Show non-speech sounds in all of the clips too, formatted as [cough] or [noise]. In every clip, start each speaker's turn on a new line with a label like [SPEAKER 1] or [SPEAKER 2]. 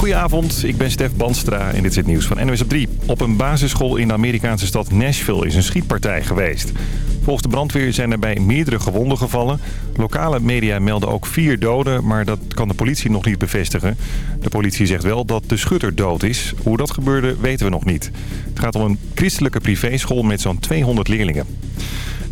[SPEAKER 1] Goedenavond, ik ben Stef Banstra en dit is het nieuws van NWS op 3. Op een basisschool in de Amerikaanse stad Nashville is een schietpartij geweest. Volgens de brandweer zijn er bij meerdere gewonden gevallen. Lokale media melden ook vier doden, maar dat kan de politie nog niet bevestigen. De politie zegt wel dat de schutter dood is. Hoe dat gebeurde weten we nog niet. Het gaat om een christelijke privéschool met zo'n 200 leerlingen.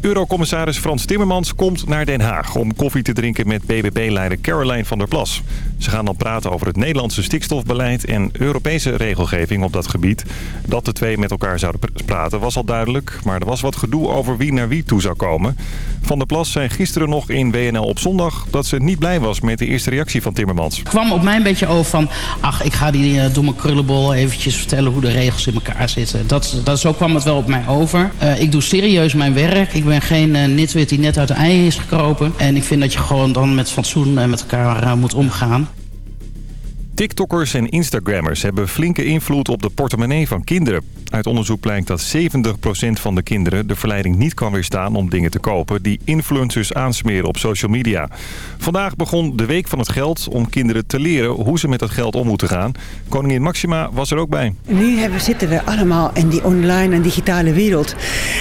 [SPEAKER 1] Eurocommissaris Frans Timmermans komt naar Den Haag om koffie te drinken met BBB-leider Caroline van der Plas. Ze gaan dan praten over het Nederlandse stikstofbeleid en Europese regelgeving op dat gebied. Dat de twee met elkaar zouden praten was al duidelijk, maar er was wat gedoe over wie naar wie toe zou komen. Van der Plas zei gisteren nog in WNL op zondag dat ze niet blij was met de eerste reactie van Timmermans.
[SPEAKER 2] Het kwam op mij een beetje over van, ach ik ga die uh, domme krullenbol eventjes vertellen hoe de regels in elkaar zitten. Dat, dat, zo kwam het wel op mij over. Uh, ik doe serieus mijn werk. Ben geen uh, nitwit die net uit de ei is gekropen. En ik vind dat je gewoon dan met fatsoen uh, met elkaar uh, moet omgaan.
[SPEAKER 1] TikTokkers en Instagrammers hebben flinke invloed op de portemonnee van kinderen. Uit onderzoek blijkt dat 70% van de kinderen de verleiding niet kan weerstaan om dingen te kopen die influencers aansmeren op social media. Vandaag begon de Week van het Geld om kinderen te leren hoe ze met dat geld om moeten gaan. Koningin Maxima was er ook bij.
[SPEAKER 3] Nu zitten we allemaal in die online en digitale wereld.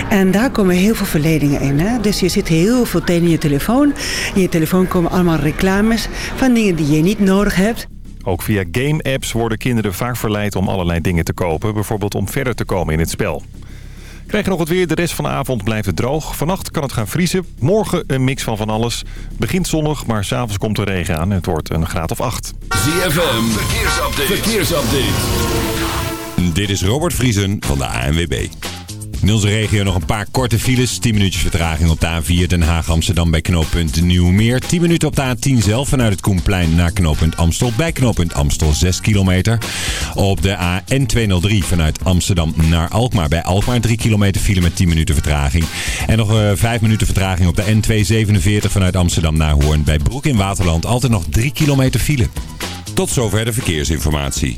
[SPEAKER 3] En daar komen heel veel verleidingen in. Hè? Dus je zit heel veel in je telefoon. In je telefoon komen allemaal reclames van dingen die je niet nodig hebt.
[SPEAKER 1] Ook via game-apps worden kinderen vaak verleid om allerlei dingen te kopen. Bijvoorbeeld om verder te komen in het spel. Krijg je nog het weer. De rest van de avond blijft het droog. Vannacht kan het gaan vriezen. Morgen een mix van van alles. Begint zonnig, maar s'avonds komt er regen aan. Het wordt een graad of 8.
[SPEAKER 4] ZFM, verkeersupdate. verkeersupdate.
[SPEAKER 5] Dit is Robert Vriesen van de ANWB. In onze regio nog een paar korte files. 10 minuutjes vertraging op de A4 Den Haag-Amsterdam bij knooppunt Nieuwmeer. 10 minuten op de A10 zelf vanuit het Koenplein naar knooppunt Amstel. Bij knooppunt Amstel 6 kilometer. Op de AN203 vanuit Amsterdam naar Alkmaar. Bij Alkmaar 3 kilometer file met 10 minuten vertraging. En nog uh, 5 minuten vertraging op de N247 vanuit Amsterdam naar Hoorn. Bij Broek in Waterland altijd nog 3 kilometer file. Tot zover de verkeersinformatie.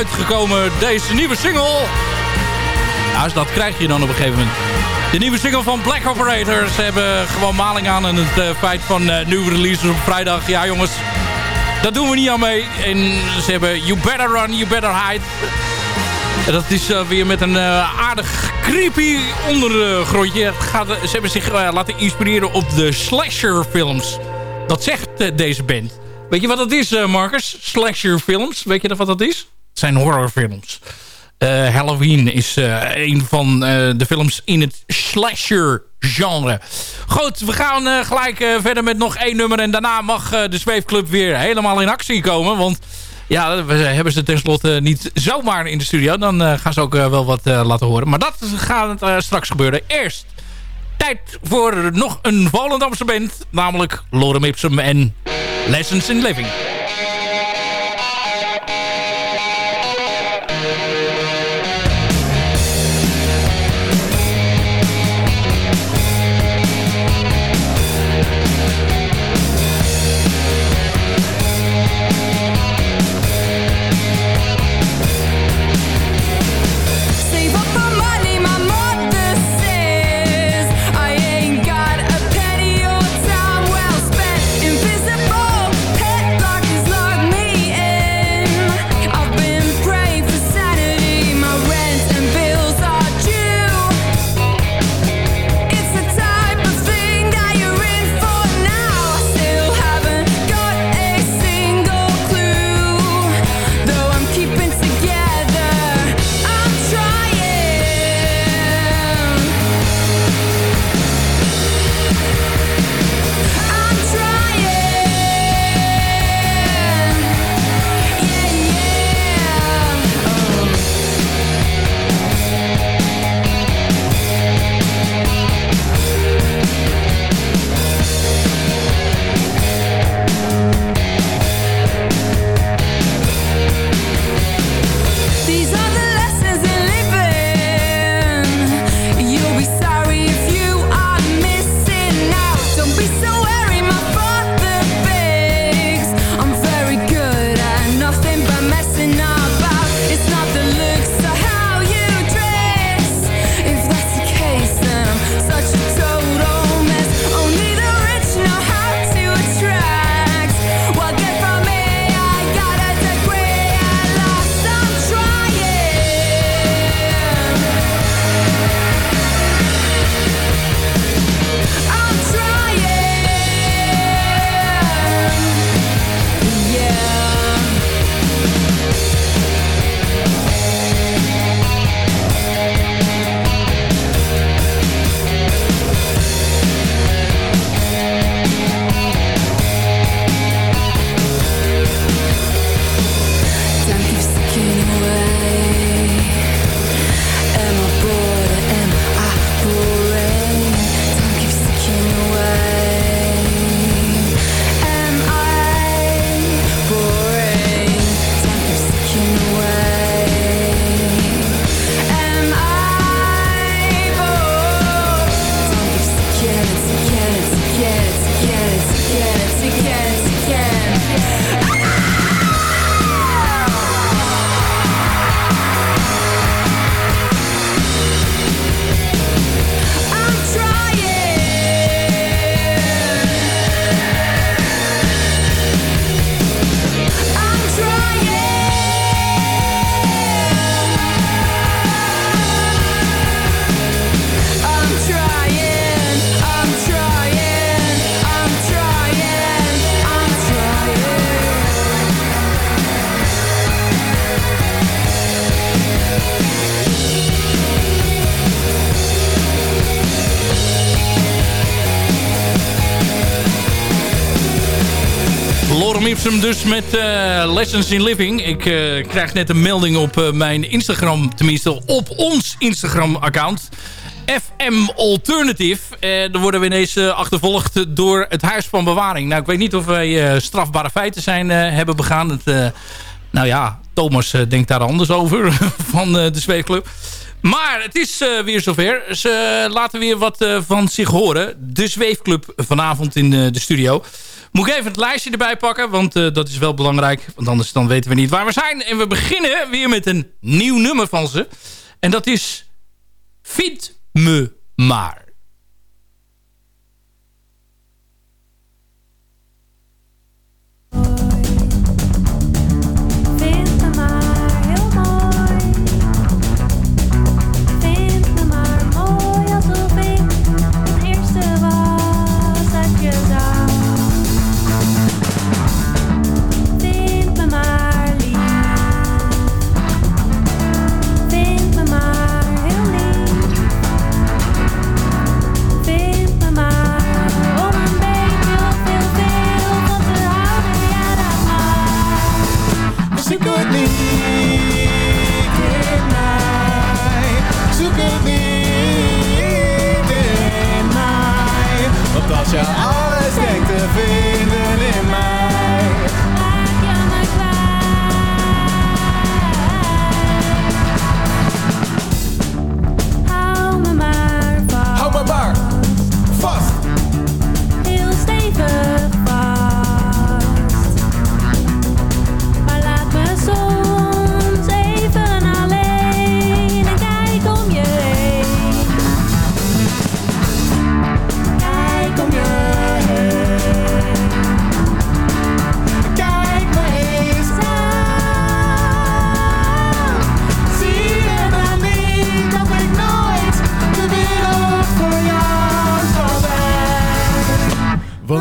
[SPEAKER 6] Uitgekomen deze nieuwe single. Nou, dat krijg je dan op een gegeven moment. De nieuwe single van Black Operator. Ze hebben gewoon maling aan en het uh, feit van uh, nieuwe releases op vrijdag. Ja jongens, dat doen we niet aan mee. En ze hebben You Better Run, You Better Hide. En dat is uh, weer met een aardig creepy ondergrondje. Ze hebben zich laten inspireren op de slasher films. Dat zegt deze band. Weet je wat dat is, Marcus? Slasher films. Weet je wat dat is? Zijn horrorfilms. Uh, Halloween is uh, een van uh, de films in het slasher genre. Goed, we gaan gelijk verder met nog één nummer. En daarna mag de Zweefclub weer helemaal in actie komen. Want ja, we hebben ze tenslotte niet zomaar in de studio. Dan gaan ze ook wel wat laten horen. Maar dat gaat straks gebeuren. Eerst tijd voor nog een Volendamse band. Namelijk Lorem Ipsum en Lessons in Living. Met uh, Lessons in Living. Ik uh, krijg net een melding op uh, mijn Instagram, tenminste op ons Instagram-account. FM Alternative. Daar worden we ineens achtervolgd door het Huis van Bewaring. Nou, ik weet niet of wij strafbare feiten zijn hebben begaan. Het, nou ja, Thomas denkt daar anders over [laughs] van de Zweefclub. Maar het is weer zover. Ze laten weer wat van zich horen. De Zweefclub vanavond in de studio.
[SPEAKER 7] Moet ik even het lijstje erbij pakken, want dat is wel belangrijk. Want anders dan weten we niet waar we zijn. En we beginnen weer met een nieuw nummer van ze. En dat is Vind me maar.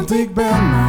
[SPEAKER 7] want ik ben.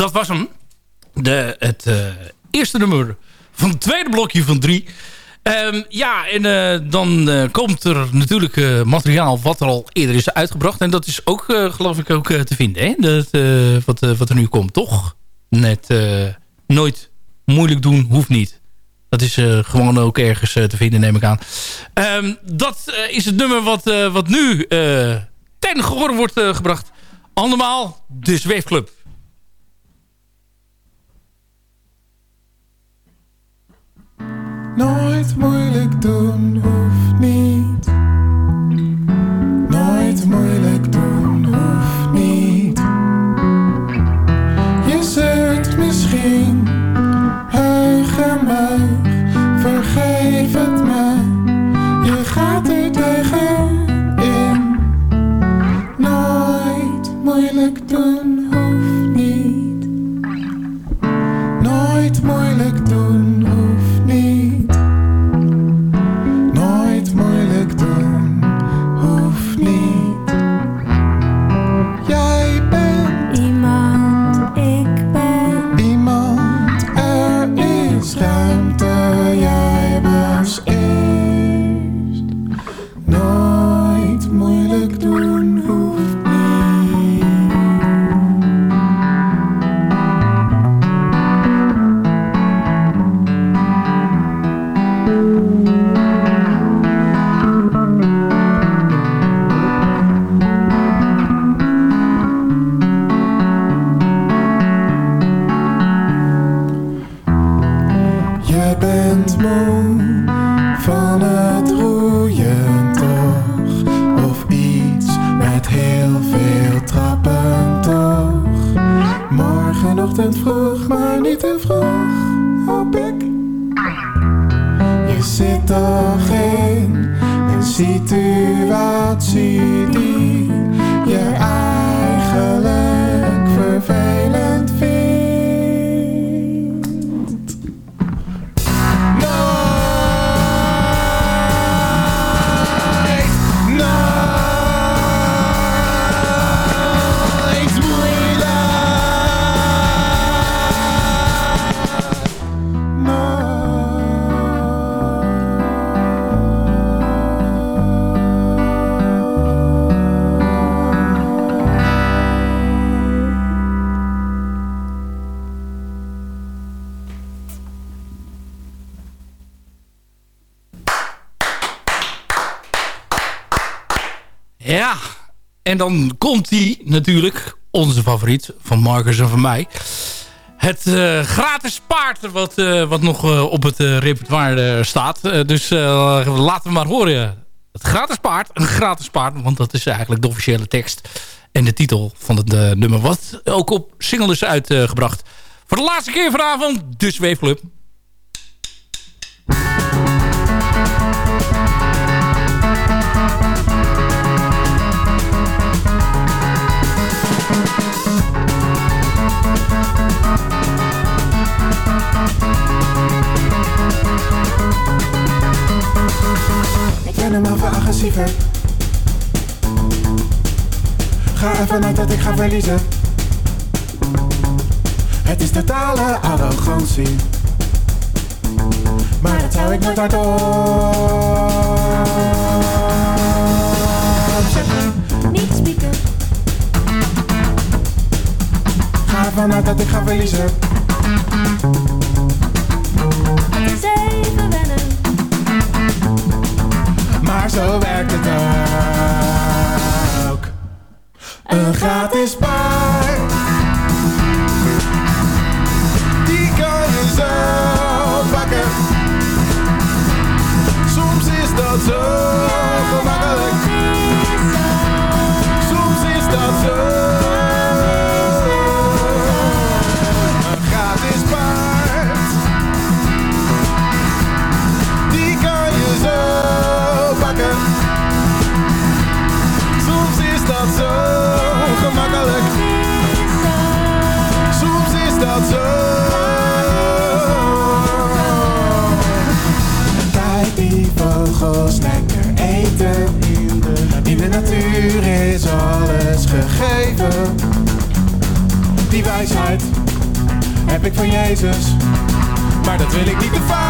[SPEAKER 7] Dat was hem. De, het uh, eerste nummer van het tweede blokje van drie. Um, ja, en uh, dan uh, komt er natuurlijk materiaal wat er al eerder is uitgebracht. En dat is ook, geloof ik, ook te vinden. Hè? Dat, wat, wat er nu komt, toch? Net nooit moeilijk doen, hoeft niet. Dat is gewoon ook ergens te vinden, neem ik aan. Um, dat is het nummer wat, wat nu ten gehoor wordt gebracht. Andermaal, de Zweefclub.
[SPEAKER 8] Nooit moeilijk doen hoeft niet. En
[SPEAKER 9] dan komt die natuurlijk, onze favoriet, van Marcus en van mij. Het eh, gratis paard wat, eh, wat nog eh, op het repertoire staat. Dus laten we maar horen. Het gratis paard, een gratis paard, want dat is eigenlijk de officiële tekst. En de titel van het nummer, wat ook op single is uitgebracht. Voor de laatste keer vanavond, de Zweefclub.
[SPEAKER 8] Ik ben hem even agressiever. Ga even uit dat ik ga verliezen. Het is totale arrogantie. Maar dat zou ik nooit hardop zeggen.
[SPEAKER 7] Niet spieken,
[SPEAKER 8] Ga ervan uit dat ik ga verliezen.
[SPEAKER 7] het is even wennen.
[SPEAKER 8] Maar zo werkt het ook. Een gratis paard. Natuur is alles gegeven. Die wijsheid heb ik van Jezus. Maar dat wil ik niet te vaak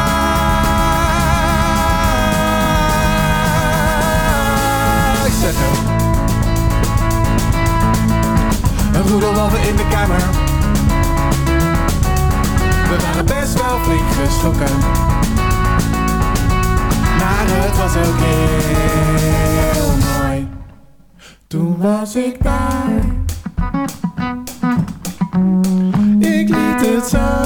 [SPEAKER 8] zeggen. Een roedelwalven in de kamer. We waren best wel flink geschrokken. Maar het was ook heel. Toen was ik daar. Ik liet het zo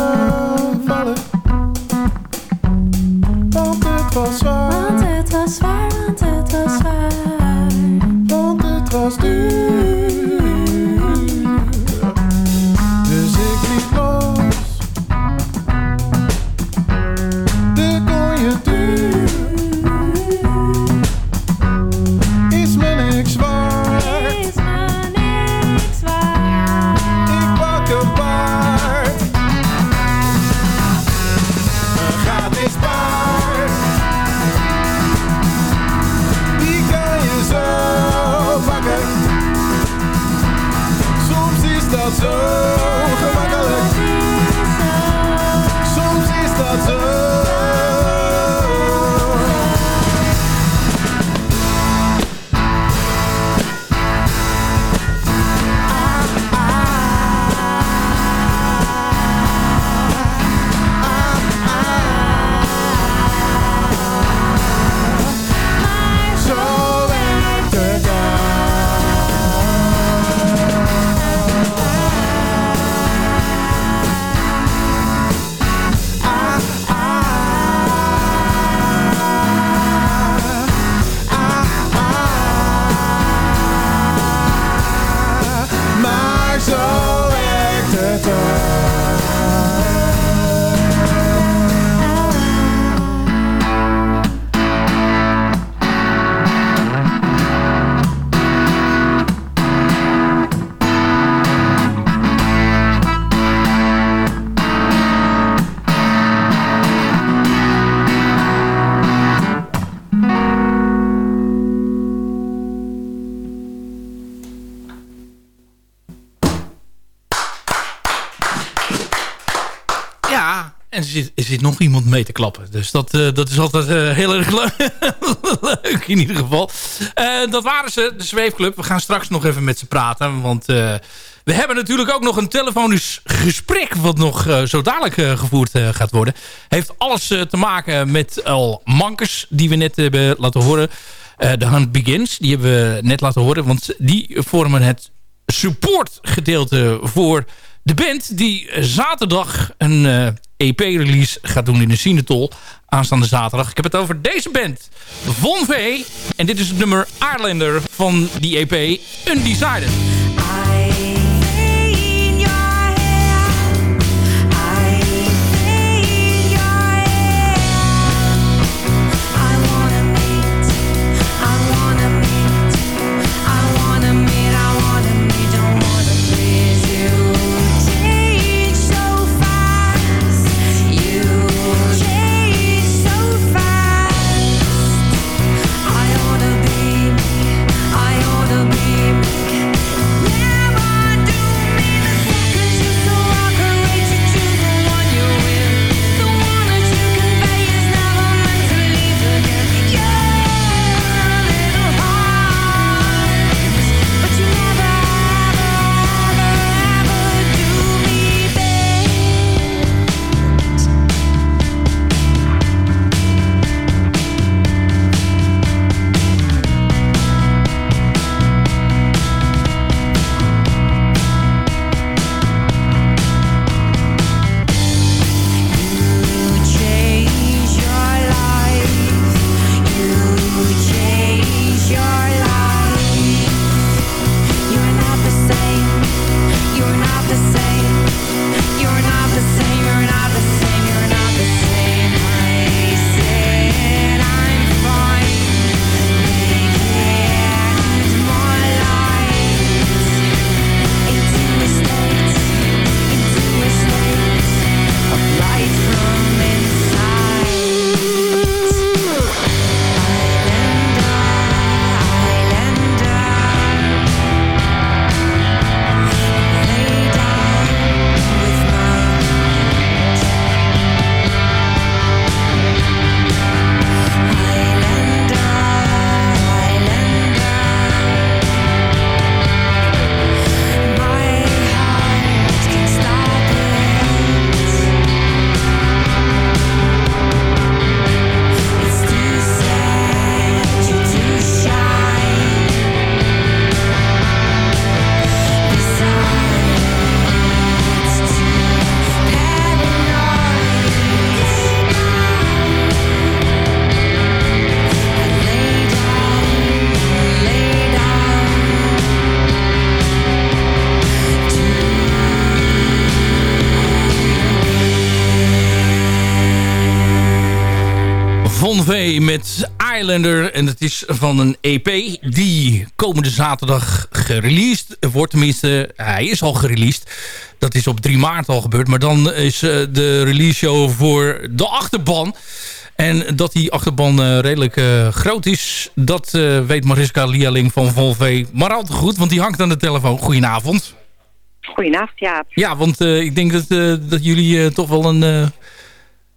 [SPEAKER 9] nog iemand mee te klappen. Dus dat, eh, dat is altijd eh, heel erg le- [laughs] leuk in ieder geval. Eh, dat waren ze, de Zweefclub. We gaan straks nog even met ze praten. Want we hebben natuurlijk ook nog een telefonisch gesprek... wat nog zo dadelijk gevoerd gaat worden. Heeft alles te maken met al mankers die we net hebben laten horen. De Hunt Begins, die hebben we net laten horen. Want die vormen het supportgedeelte voor de band die zaterdag een EP-release gaat doen in de Cinetol. Aanstaande zaterdag. Ik heb het over deze band. Von V. En dit is het nummer Islander van die EP Undecided. Is van een EP die komende zaterdag gereleased wordt. Tenminste, hij is al gereleased. Dat is op 3 maart al gebeurd. Maar dan is eh, de release show voor de achterban. En dat die achterban eh, redelijk eh, groot is... dat weet Mariska Lialing van Von V maar al te goed. Want die hangt aan de telefoon. Goedenavond.
[SPEAKER 10] Goedenavond, Jaap.
[SPEAKER 9] Ja, want ik denk dat, dat jullie toch wel een,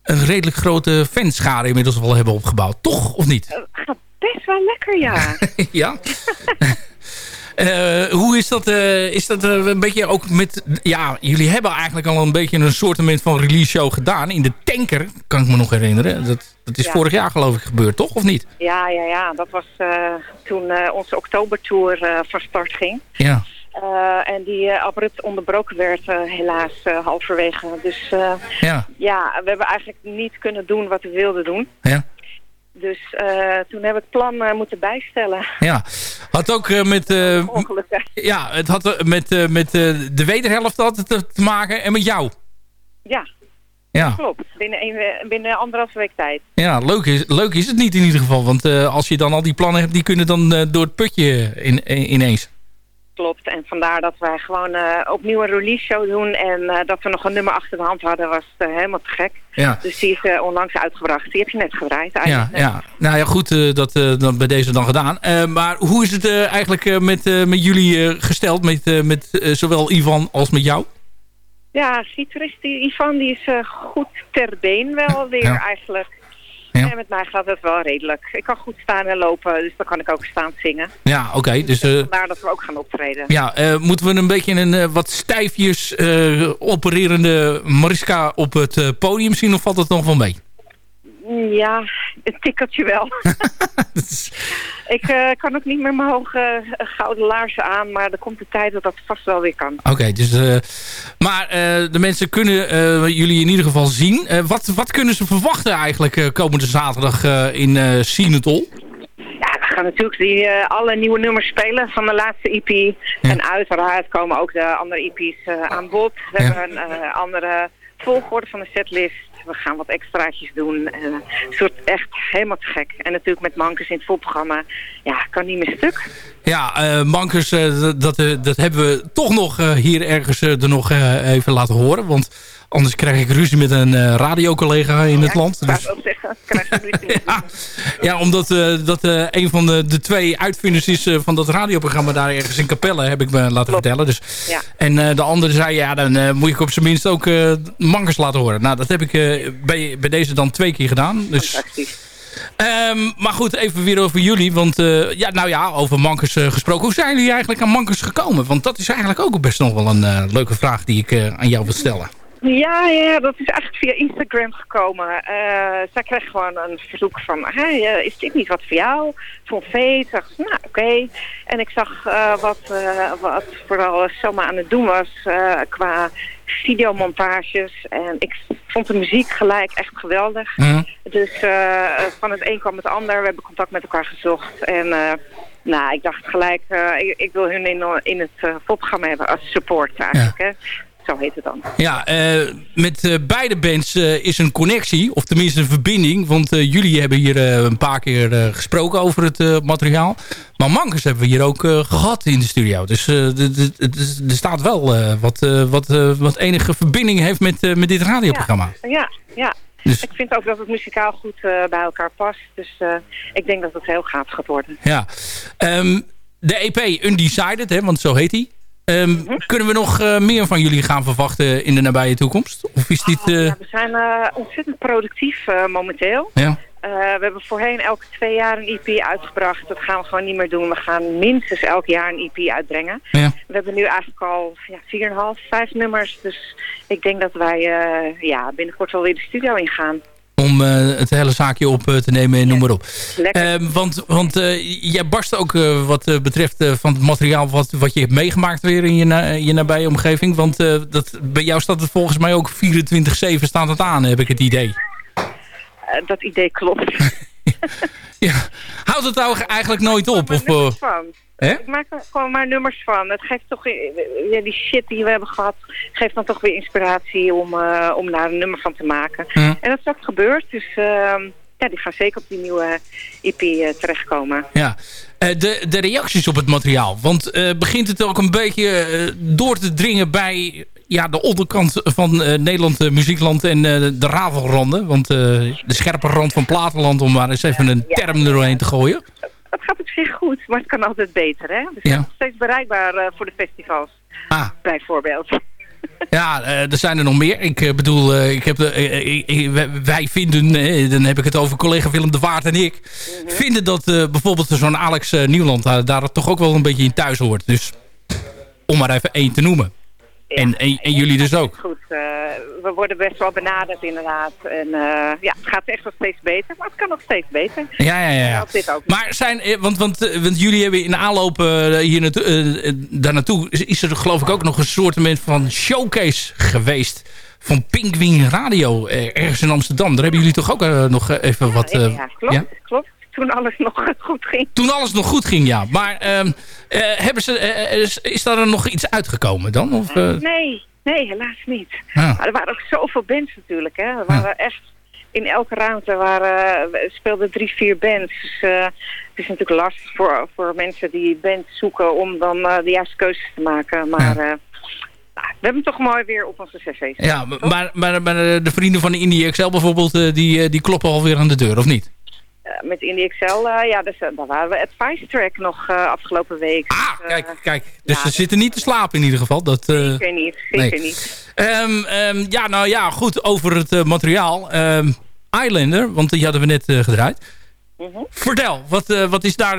[SPEAKER 9] een redelijk grote fanschade inmiddels wel hebben opgebouwd. Toch, of niet?
[SPEAKER 10] Gaat best wel lekker, ja. [laughs]
[SPEAKER 9] ja. [laughs] Eh, hoe is dat? eh, is dat eh, een beetje ook met... Ja, jullie hebben eigenlijk al een beetje een soortement van release show gedaan. In de tanker, kan ik me nog herinneren. Dat, dat is
[SPEAKER 10] Ja.
[SPEAKER 9] vorig jaar geloof ik gebeurd, toch? Of niet?
[SPEAKER 10] Ja, ja, ja. Dat was toen onze oktobertour van start ging.
[SPEAKER 9] Ja.
[SPEAKER 10] En die abrupt onderbroken werd helaas halverwege. Dus
[SPEAKER 9] Ja.
[SPEAKER 10] ja, we hebben eigenlijk niet kunnen doen wat we wilden doen.
[SPEAKER 9] Ja.
[SPEAKER 10] Dus eh, toen hebben we het plan eh, moeten bijstellen.
[SPEAKER 9] Ja. Had ook eh, met... ja, het had met, met de wederhelft had het te te maken en met jou.
[SPEAKER 10] Ja,
[SPEAKER 9] Ja.
[SPEAKER 10] klopt. Binnen, een, binnen anderhalve week tijd.
[SPEAKER 9] Ja, leuk is, leuk is het niet in ieder geval. Want als je dan al die plannen hebt, die kunnen dan door het putje in, in- ineens.
[SPEAKER 10] Klopt. En vandaar dat wij gewoon eh, opnieuw een release show doen. En eh, dat we nog een nummer achter de hand hadden was eh, helemaal te gek.
[SPEAKER 9] Ja.
[SPEAKER 10] Dus die is onlangs uitgebracht. Die heb je net gedraaid
[SPEAKER 9] Ja,
[SPEAKER 10] eigenlijk.
[SPEAKER 9] ja. Nou ja, goed, dat dan bij deze dan gedaan. Maar hoe is het eigenlijk met, met jullie gesteld? Met, met zowel Ivan als met jou?
[SPEAKER 10] Ja, gitarist die Ivan die is goed ter been wel weer
[SPEAKER 9] Ja.
[SPEAKER 10] eigenlijk.
[SPEAKER 9] Ja.
[SPEAKER 10] En met mij gaat het wel redelijk. Ik kan goed staan en lopen, dus dan kan ik ook staan zingen.
[SPEAKER 9] Ja, oké. dus eh,
[SPEAKER 10] Vandaar dat we ook gaan optreden.
[SPEAKER 9] ja, eh, moeten we een beetje een eh, wat stijfjes opererende Mariska op het podium zien of valt het nog wel mee?
[SPEAKER 10] Ja, een tikkeltje wel. [laughs] ik eh, kan ook niet meer mijn hoge eh, gouden laarzen aan, maar er komt de tijd dat dat vast wel weer kan.
[SPEAKER 9] Oké, dus, eh, maar de mensen kunnen jullie in ieder geval zien. Wat, wat kunnen ze verwachten eigenlijk komende zaterdag in eh Sinetol?
[SPEAKER 10] Ja, we gaan natuurlijk die, alle nieuwe nummers spelen van de laatste EP. En uiteraard komen ook de andere EP's aan bod. We
[SPEAKER 9] Ja.
[SPEAKER 10] hebben een andere volgorde van de setlist. We gaan wat extraatjes doen. Eh, een soort echt helemaal te gek. En natuurlijk met Mankers in het volprogramma. Ja, kan niet meer stuk.
[SPEAKER 9] Ja, eh Mankers, eh, dat, dat, eh, hebben we toch nog eh, hier ergens eh, er nog eh, even laten horen. Want anders krijg ik ruzie met een eh radiocollega in het land.
[SPEAKER 10] Ik
[SPEAKER 9] Dus,
[SPEAKER 10] ook zeggen, krijg je nu [laughs]
[SPEAKER 9] ja, omdat eh, dat eh, een van de, de twee uitvinders is van dat radioprogramma daar ergens in Capelle, heb ik me laten vertellen. Dus,
[SPEAKER 10] Ja.
[SPEAKER 9] En de andere zei, ja, dan moet ik op zijn minst ook Mankers laten horen. Nou, dat heb ik bij, bij deze dan twee keer gedaan. Dus, Ehm, maar goed, even weer over jullie. Want eh, ja, nou ja, over Mankers gesproken. Hoe zijn jullie eigenlijk aan Mankers gekomen? Want dat is eigenlijk ook best nog wel een leuke vraag die ik aan jou wil stellen.
[SPEAKER 10] Ja, ja, dat is eigenlijk via Instagram gekomen. Eh, zij kreeg gewoon een verzoek van, hey, eh, is dit niet wat voor jou? Veet, Ik dacht, nou oké. En ik zag eh, wat, wat vooral Selma aan het doen was qua videomontages. En ik vond de muziek gelijk echt geweldig. Dus eh, van het een kwam het ander. We hebben contact met elkaar gezocht. En nou, ik dacht gelijk, ik, ik wil hun in, in het popprogramma hebben als support eigenlijk. Hè? Zo heet het dan.
[SPEAKER 9] Ja, uh, met uh, beide bands uh, is een connectie, of tenminste een verbinding. Want jullie hebben hier een paar keer gesproken over het materiaal. Maar Mankers hebben we hier ook gehad in de studio. Dus er staat wel wat, wat, wat enige verbinding heeft met, met dit radioprogramma.
[SPEAKER 10] Ja, ja. ja. Dus. Ik vind ook dat het muzikaal goed bij elkaar past. Dus ik denk dat het heel gaaf gaat worden.
[SPEAKER 9] Ja. Um, de EP Undecided, hè, want zo heet hij. Um, mm -hmm. Kunnen we nog uh, meer van jullie gaan verwachten in de nabije toekomst? Of is dit, uh...
[SPEAKER 10] oh, ja, we zijn uh, ontzettend productief momenteel.
[SPEAKER 9] Ja.
[SPEAKER 10] we hebben voorheen elke twee jaar een EP uitgebracht. Dat gaan we gewoon niet meer doen. We gaan minstens elk jaar een EP uitbrengen.
[SPEAKER 9] Ja.
[SPEAKER 10] We hebben nu eigenlijk al ja, 4,5, 5 nummers. Dus ik denk dat wij ja, binnenkort wel weer de studio ingaan
[SPEAKER 9] om uh, het hele zaakje op uh, te nemen en noem maar op. Uh, want want jij barst ook wat betreft van het materiaal wat, wat je hebt meegemaakt weer in je, na, je nabije omgeving. Want dat, bij jou staat het volgens mij ook 24-7 staat het aan, heb ik het idee.
[SPEAKER 10] dat idee klopt. [laughs] [laughs]
[SPEAKER 9] ja. Houdt het nou eigenlijk nooit op? Of,
[SPEAKER 10] van.
[SPEAKER 9] Hè?
[SPEAKER 10] Ik maak er gewoon maar nummers van. Het geeft toch ja, die shit die we hebben gehad, geeft dan toch weer inspiratie om, uh, om daar een nummer van te maken. En dat is ook gebeurd. Dus uh, ja, die gaan zeker op die nieuwe EP uh, terechtkomen.
[SPEAKER 9] Ja. De, de reacties op het materiaal. Want begint het ook een beetje door te dringen bij ja, de onderkant van Nederland muziekland en de ravelranden. Want de scherpe rand van platenland, om maar eens even een term er doorheen te gooien
[SPEAKER 10] het gaat op zich goed, maar het kan altijd beter. Hè? Dus
[SPEAKER 9] ja.
[SPEAKER 10] het is nog steeds bereikbaar voor de festivals.
[SPEAKER 9] Ah.
[SPEAKER 10] Bijvoorbeeld. [laughs]
[SPEAKER 9] Ja, er zijn er nog meer. Ik bedoel, ik heb de, wij vinden, dan heb ik het over collega Willem de Waard en ik, mm -hmm. vinden dat bijvoorbeeld zo'n Alex Nieuwland daar toch ook wel een beetje in thuis hoort. Dus om maar even één te noemen. En, en, en, jullie dus ook.
[SPEAKER 10] Goed, uh, we worden best wel benaderd inderdaad. En uh, ja, het gaat echt nog steeds beter, maar het kan nog steeds beter.
[SPEAKER 9] Ja, ja, ja. ja.
[SPEAKER 10] Dit ook
[SPEAKER 9] maar zijn, want, want, want jullie hebben in aanloop uh, hier naartoe, daar naartoe, is, er geloof ik ook nog een soort van showcase geweest van Pinkwing Radio ergens in Amsterdam. Daar hebben jullie toch ook nog even wat...
[SPEAKER 10] ja, ja, klopt, ja? klopt toen alles [laughs] nog goed ging.
[SPEAKER 9] Toen alles nog goed ging, ja. Maar uh, uh, hebben ze, uh, is, is daar nog iets uitgekomen dan? Of,
[SPEAKER 10] Nee, nee, helaas niet.
[SPEAKER 9] Ja.
[SPEAKER 10] Maar er waren ook zoveel bands natuurlijk. Hè. Er waren ja. echt in elke ruimte waren, speelden drie, vier bands. Dus het is natuurlijk lastig voor, voor mensen die bands zoeken om dan de juiste keuzes te maken. Maar... Ja. Nou, we hebben toch mooi weer op onze cc's.
[SPEAKER 9] Ja, maar, maar, maar, de vrienden van de Indie XL bijvoorbeeld, die, die kloppen alweer aan de deur, of niet?
[SPEAKER 10] Eh, met Indie Excel, eh, ja, dus, eh, daar waren we Advice Track nog afgelopen week.
[SPEAKER 9] Ah,
[SPEAKER 10] Dus,
[SPEAKER 9] kijk, kijk. Dus
[SPEAKER 10] ja,
[SPEAKER 9] ze zitten niet te slapen in ieder geval. Dat,
[SPEAKER 10] Zeker niet, zeker
[SPEAKER 9] nee.
[SPEAKER 10] niet.
[SPEAKER 9] Ehm, ehm, ja, nou ja, goed. Over het materiaal. Ehm, Islander, want die hadden we net gedraaid.
[SPEAKER 10] Mhm.
[SPEAKER 9] Vertel, wat, wat is daar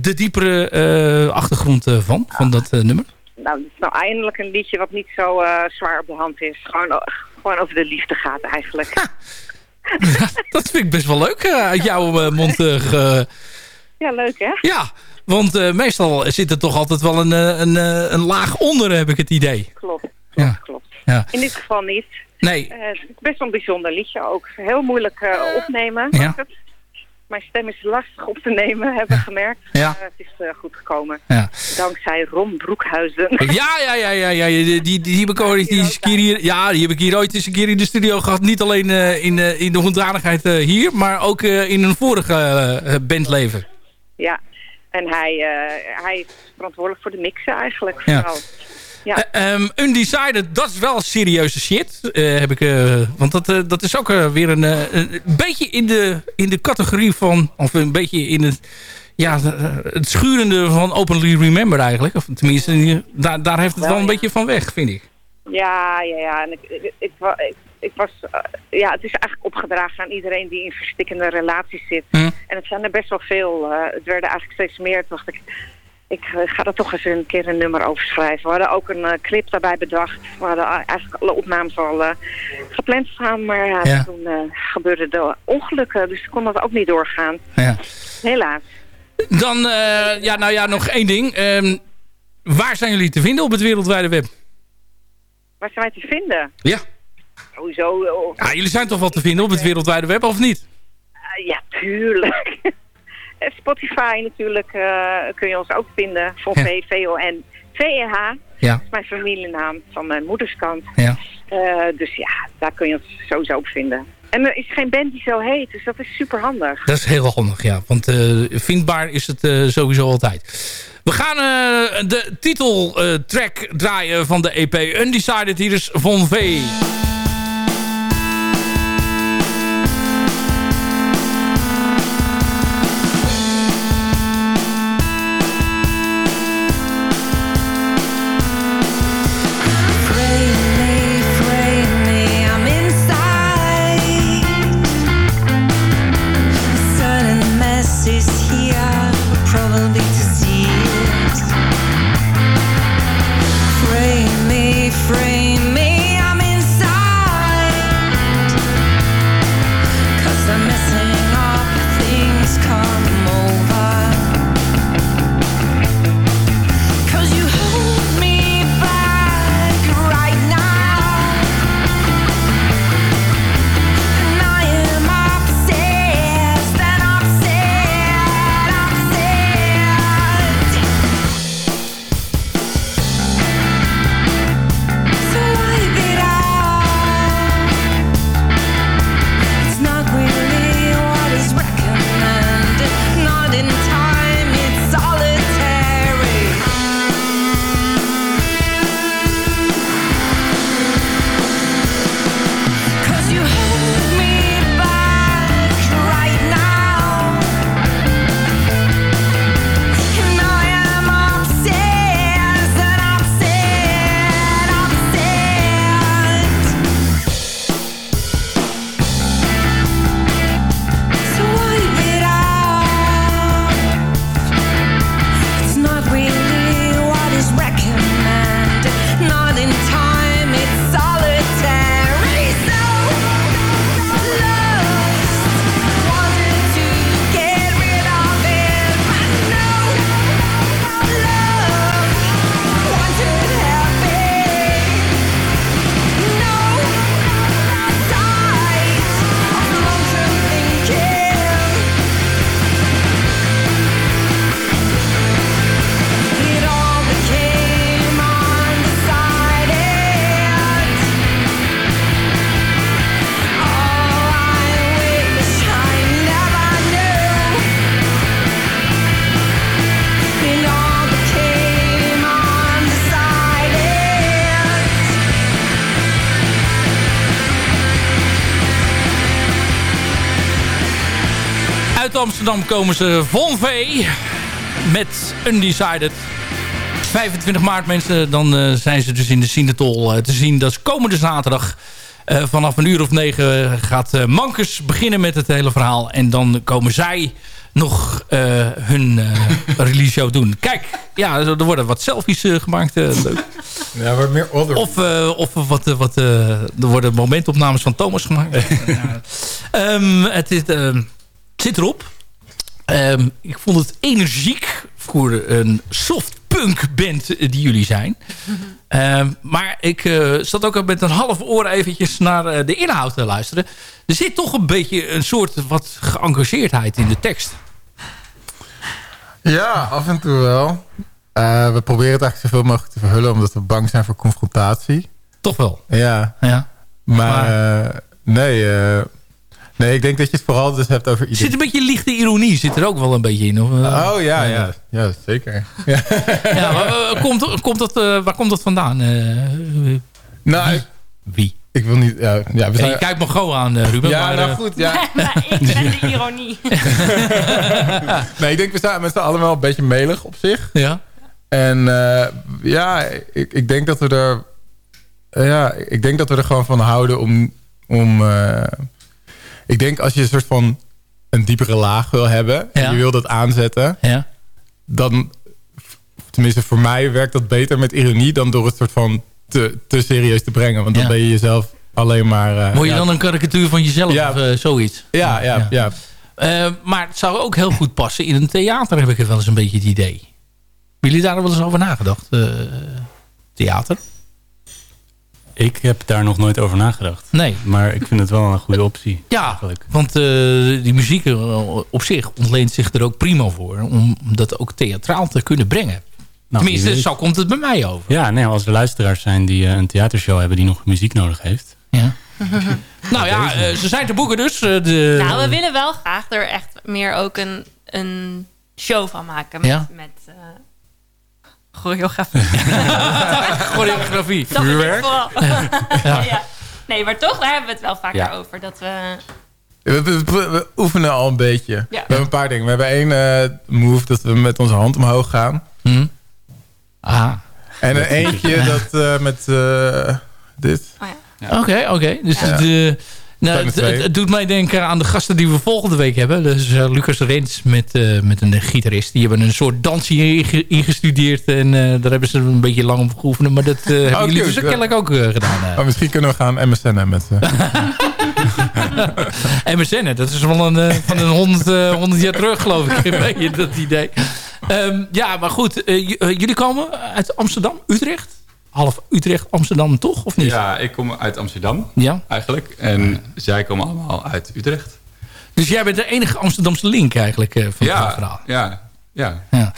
[SPEAKER 9] de diepere achtergrond van, van dat nummer?
[SPEAKER 10] Nou, het is nou eindelijk een liedje wat niet zo zwaar op de hand is. Gewoon, gewoon over de liefde gaat eigenlijk. [laughs]
[SPEAKER 9] Dat vind ik best wel leuk eh, uit jouw eh, mond. eh,
[SPEAKER 10] ja, leuk hè?
[SPEAKER 9] ja, want meestal zit er toch altijd wel een, een, een laag onder, heb ik het idee.
[SPEAKER 10] Klopt,
[SPEAKER 9] Ja.
[SPEAKER 10] klopt.
[SPEAKER 9] Ja.
[SPEAKER 10] In dit geval niet.
[SPEAKER 9] Nee,
[SPEAKER 10] is best wel een bijzonder liedje ook. Heel moeilijk eh, opnemen.
[SPEAKER 9] Ja.
[SPEAKER 10] Mijn stem is lastig op te nemen, [laughs] hebben we gemerkt.
[SPEAKER 9] Ja.
[SPEAKER 10] Eh, het is eh, goed gekomen.
[SPEAKER 9] Ja.
[SPEAKER 10] Dankzij Ron Broekhuizen.
[SPEAKER 9] Ja, ja, ja, ja, ja. Die, die, die heb ik ooit die is een keer hier, ja, die heb ik hier ooit eens een keer in de studio gehad. Niet alleen eh, in, eh, in de hoedanigheid hier, maar ook in een vorige bandleven.
[SPEAKER 10] Ja, en hij, hij is verantwoordelijk voor de mixen eigenlijk. Vooral. Ja.
[SPEAKER 9] Eh, ehm, Undecided, dat is wel serieuze shit. eh, heb ik, eh, want dat, dat is ook weer een, een beetje in de, in de categorie van... of een beetje in het, ja, het schurende van Openly Remember eigenlijk. Of tenminste, daar, daar heeft het wel,
[SPEAKER 10] Wel,
[SPEAKER 9] een
[SPEAKER 10] ja.
[SPEAKER 9] beetje van weg, vind ik.
[SPEAKER 10] Ja, ja, ja. En ik, ik, ik, wa- ik, ik was, ja, het is eigenlijk opgedragen aan iedereen die in verstikkende relaties zit.
[SPEAKER 9] Hm.
[SPEAKER 10] En het zijn er best wel veel. het werden eigenlijk steeds meer. Toen dacht ik, ik eh, ga er toch eens een keer een nummer over schrijven. We hadden ook een eh, clip daarbij bedacht. We hadden a- eigenlijk alle opnames al eh, gepland staan. Maar ja,
[SPEAKER 9] Ja.
[SPEAKER 10] toen eh, gebeurden de ongelukken. Dus kon dat ook niet doorgaan.
[SPEAKER 9] Ja.
[SPEAKER 10] Helaas.
[SPEAKER 9] Dan, eh, ja, nou ja, nog één ding. Ehm, waar zijn jullie te vinden op het wereldwijde web?
[SPEAKER 10] Waar zijn wij te vinden?
[SPEAKER 9] Ja.
[SPEAKER 10] Sowieso. eh,
[SPEAKER 9] ja. Jullie zijn toch wel te vinden op het wereldwijde web, of niet?
[SPEAKER 10] Eh, ja, tuurlijk. [laughs] Eh, Spotify natuurlijk eh, kun je ons ook vinden. Von
[SPEAKER 9] Ja.
[SPEAKER 10] V, V-O-N. V-E-H.
[SPEAKER 9] Ja.
[SPEAKER 10] Dat is mijn familienaam van mijn moederskant.
[SPEAKER 9] Ja.
[SPEAKER 10] Eh, dus ja, daar kun je ons sowieso op vinden. En er is geen band die zo heet, dus dat is super handig.
[SPEAKER 9] Dat is heel handig, ja. Want vindbaar is het sowieso altijd. We gaan de titeltrack draaien van de EP Undecided. Hier is Von V. Amsterdam komen ze Von V met Undecided. 25 maart mensen, dan eh, zijn ze dus in de Sinatol eh, te zien. Dat is komende zaterdag. Eh, vanaf een uur of negen gaat uh, Mankers beginnen met het hele verhaal. En dan komen zij nog hun [laughs] release show doen. Kijk, ja, er worden wat selfies gemaakt. leuk.
[SPEAKER 8] Ja, meer other.
[SPEAKER 9] Of, of wat, wat, er worden momentopnames van Thomas gemaakt. um, [laughs] het, is, ehm, zit erop. Um, ik vond het energiek voor een soft punk band die jullie zijn. uh, [laughs] maar ik uh, zat ook met een half oor eventjes naar uh, de inhoud te luisteren. Er zit toch een beetje een soort wat geëngageerdheid in de tekst.
[SPEAKER 8] Ja, af en toe wel. Eh, we proberen het eigenlijk zoveel mogelijk te verhullen... omdat we bang zijn voor confrontatie.
[SPEAKER 9] Toch wel?
[SPEAKER 8] Ja.
[SPEAKER 9] ja.
[SPEAKER 8] Maar, maar... nee... Nee, ik denk dat je het vooral dus hebt over...
[SPEAKER 9] Er zit een beetje lichte ironie, zit er ook wel een beetje in. Of,
[SPEAKER 8] oh ja, ja, ja zeker. Ja.
[SPEAKER 9] maar, komt, komt dat, uh, waar komt dat vandaan? Uh,
[SPEAKER 8] nou,
[SPEAKER 9] wie? wie?
[SPEAKER 8] Ik wil niet... Ja, ja, we zijn...
[SPEAKER 9] hey, kijk me gewoon aan, Ruben.
[SPEAKER 8] Ja, maar, nou goed. Ja. [laughs]
[SPEAKER 7] ik ben de ironie. [laughs]
[SPEAKER 8] nee, ik denk we staan met z'n allemaal een beetje melig op zich.
[SPEAKER 9] Ja.
[SPEAKER 8] En ja, ik, ik denk dat we er... ja, ik denk dat we er gewoon van houden om... om ik denk als je een soort van een diepere laag wil hebben... en je wil dat aanzetten...
[SPEAKER 9] Ja.
[SPEAKER 8] dan, tenminste voor mij werkt dat beter met ironie... dan door het soort van te, te serieus te brengen. Want dan ben je jezelf alleen maar... uh,
[SPEAKER 9] Word je dan een karikatuur van jezelf of eh, zoiets?
[SPEAKER 8] Ja, ja, ja.
[SPEAKER 9] Eh, maar het zou ook heel goed passen in een theater, heb ik er wel eens een beetje het idee. Hebben jullie daar wel eens over nagedacht? theater?
[SPEAKER 11] Ik heb daar nog nooit over nagedacht.
[SPEAKER 9] Nee.
[SPEAKER 11] Maar ik vind het wel een goede optie.
[SPEAKER 9] Ja,
[SPEAKER 11] eigenlijk.
[SPEAKER 9] want eh, die muziek eh, op zich ontleent zich er ook prima voor. Om dat ook theatraal te kunnen brengen.
[SPEAKER 11] Nou,
[SPEAKER 9] Tenminste, zo komt het bij mij over.
[SPEAKER 11] Ja, nee, als er luisteraars zijn die eh, een theatershow hebben die nog muziek nodig heeft.
[SPEAKER 9] Ja. [laughs] nou ja, ze zijn te boeken dus. de,
[SPEAKER 7] Nou, we willen wel graag er echt meer ook een, een show van maken. Met,
[SPEAKER 9] Ja.
[SPEAKER 7] met eh, choreografie. [laughs]
[SPEAKER 9] Choreografie. Vuurwerk. [laughs] Ja.
[SPEAKER 7] Nee, maar toch, daar hebben we het wel vaker
[SPEAKER 8] Ja.
[SPEAKER 7] over. Dat we...
[SPEAKER 8] We, we- we- we oefenen al een beetje. We hebben een paar dingen. We hebben één eh, move dat we met onze hand omhoog gaan.
[SPEAKER 9] Hm. Ah.
[SPEAKER 8] En een eentje [laughs] dat eh, met eh, dit.
[SPEAKER 9] Oké, oké. Dus
[SPEAKER 8] Ja.
[SPEAKER 9] het, eh, nou, het,
[SPEAKER 8] twee.
[SPEAKER 9] het- het doet mij denken aan de gasten die we volgende week hebben. Dus eh, Lucas Rens met, eh, met een gitarist. Die hebben een soort dansje inge- ingestudeerd. En eh, daar hebben ze een beetje lang op geoefend. Maar dat eh, hebben
[SPEAKER 8] Oh,
[SPEAKER 9] jullie dus kennelijk ook eh, gedaan. eh.
[SPEAKER 8] Oh, misschien kunnen we gaan MSN'en met ze. [laughs]
[SPEAKER 9] MSN, dat is wel een, eh, van een 100, eh, 100 jaar terug, geloof ik. [laughs] Een beetje dat idee. Ehm, ja, maar goed. eh, eh, jullie komen uit Amsterdam, Utrecht? Half Utrecht, Amsterdam, toch? Of niet?
[SPEAKER 12] Ja, ik kom uit Amsterdam
[SPEAKER 9] Ja.
[SPEAKER 12] eigenlijk. En zij komen allemaal uit Utrecht.
[SPEAKER 9] Dus jij bent de enige Amsterdamse link eigenlijk eh, van het
[SPEAKER 12] Ja,
[SPEAKER 9] verhaal.
[SPEAKER 12] ja, ja.
[SPEAKER 9] Ja.